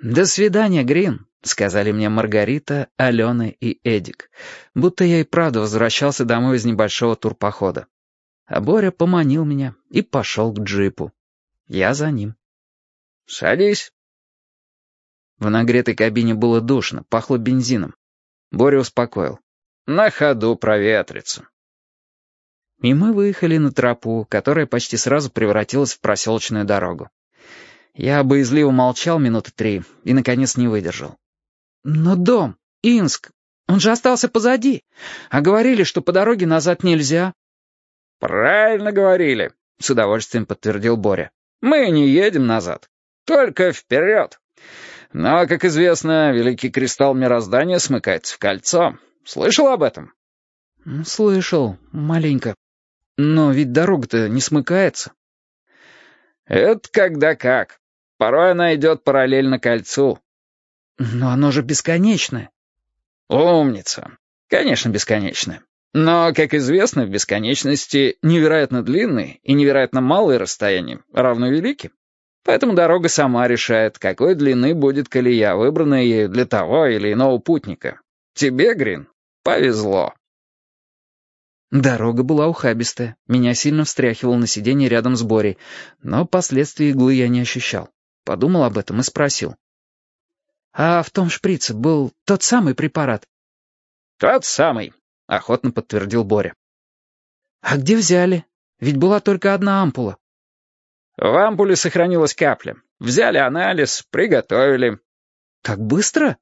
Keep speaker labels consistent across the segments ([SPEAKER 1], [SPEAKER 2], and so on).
[SPEAKER 1] «До свидания, Грин», — сказали мне Маргарита, Алена и Эдик, будто я и правда возвращался домой из небольшого турпохода. А Боря поманил меня и пошел к джипу. Я за ним.
[SPEAKER 2] «Садись».
[SPEAKER 1] В нагретой кабине было душно, пахло бензином. Боря успокоил.
[SPEAKER 2] «На ходу проветрится».
[SPEAKER 1] И мы выехали на тропу, которая почти сразу превратилась в проселочную дорогу. Я боязливо молчал минуты три и, наконец, не выдержал. «Но дом, Инск, он же остался позади. А говорили, что по дороге назад нельзя».
[SPEAKER 2] «Правильно говорили», — с удовольствием подтвердил Боря. «Мы не едем назад, только вперед. Но, как известно, великий кристалл мироздания смыкается в кольцо. Слышал об этом?»
[SPEAKER 1] «Слышал, маленько. Но ведь дорога-то не смыкается».
[SPEAKER 2] «Это когда как. Порой она идет параллельно кольцу».
[SPEAKER 1] «Но оно же бесконечное».
[SPEAKER 2] «Умница. Конечно, бесконечное. Но, как известно, в бесконечности невероятно длинные и невероятно малые расстояния равно велики. Поэтому дорога сама решает, какой длины будет колея, выбранная ею для того или иного путника. Тебе, Грин, повезло».
[SPEAKER 1] Дорога была ухабистая, меня сильно встряхивал на сиденье рядом с Борей, но последствий иглы я не ощущал. Подумал об этом и спросил. «А в том шприце был тот самый препарат?»
[SPEAKER 2] «Тот самый», — охотно подтвердил Боря.
[SPEAKER 1] «А где взяли? Ведь была только одна ампула».
[SPEAKER 2] «В ампуле сохранилась капля. Взяли анализ, приготовили».
[SPEAKER 1] «Так быстро?»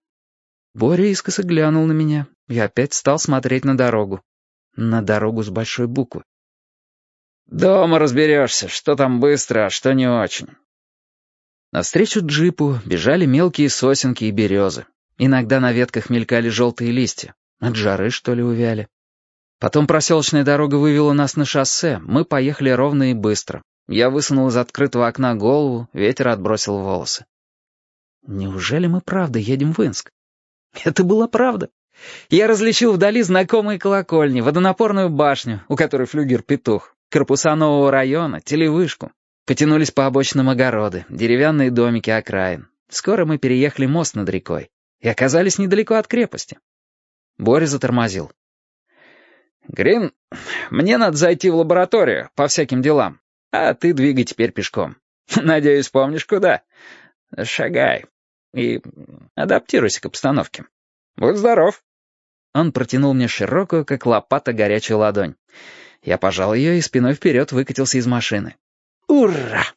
[SPEAKER 1] Боря искоса глянул на меня и опять стал смотреть на дорогу. На дорогу с большой буквы.
[SPEAKER 2] «Дома разберешься, что там быстро, а что не очень».
[SPEAKER 1] Навстречу джипу бежали мелкие сосенки и березы. Иногда на ветках мелькали желтые листья. От жары, что ли, увяли. Потом проселочная дорога вывела нас на шоссе. Мы поехали ровно и быстро. Я высунул из открытого окна голову, ветер отбросил волосы. Неужели мы правда едем в Инск? Это была правда. Я различил вдали знакомые колокольни, водонапорную башню, у которой флюгер-петух, корпуса нового района, телевышку. Потянулись по обочинам огороды, деревянные домики окраин. Скоро мы переехали мост над рекой и оказались недалеко от крепости. Боря затормозил.
[SPEAKER 2] «Грин, мне надо зайти в лабораторию по всяким делам, а ты двигай теперь пешком. Надеюсь, помнишь, куда. Шагай и адаптируйся к обстановке. Будь здоров».
[SPEAKER 1] Он протянул мне широкую, как лопата, горячую ладонь. Я пожал ее и спиной вперед выкатился из машины. ocurra.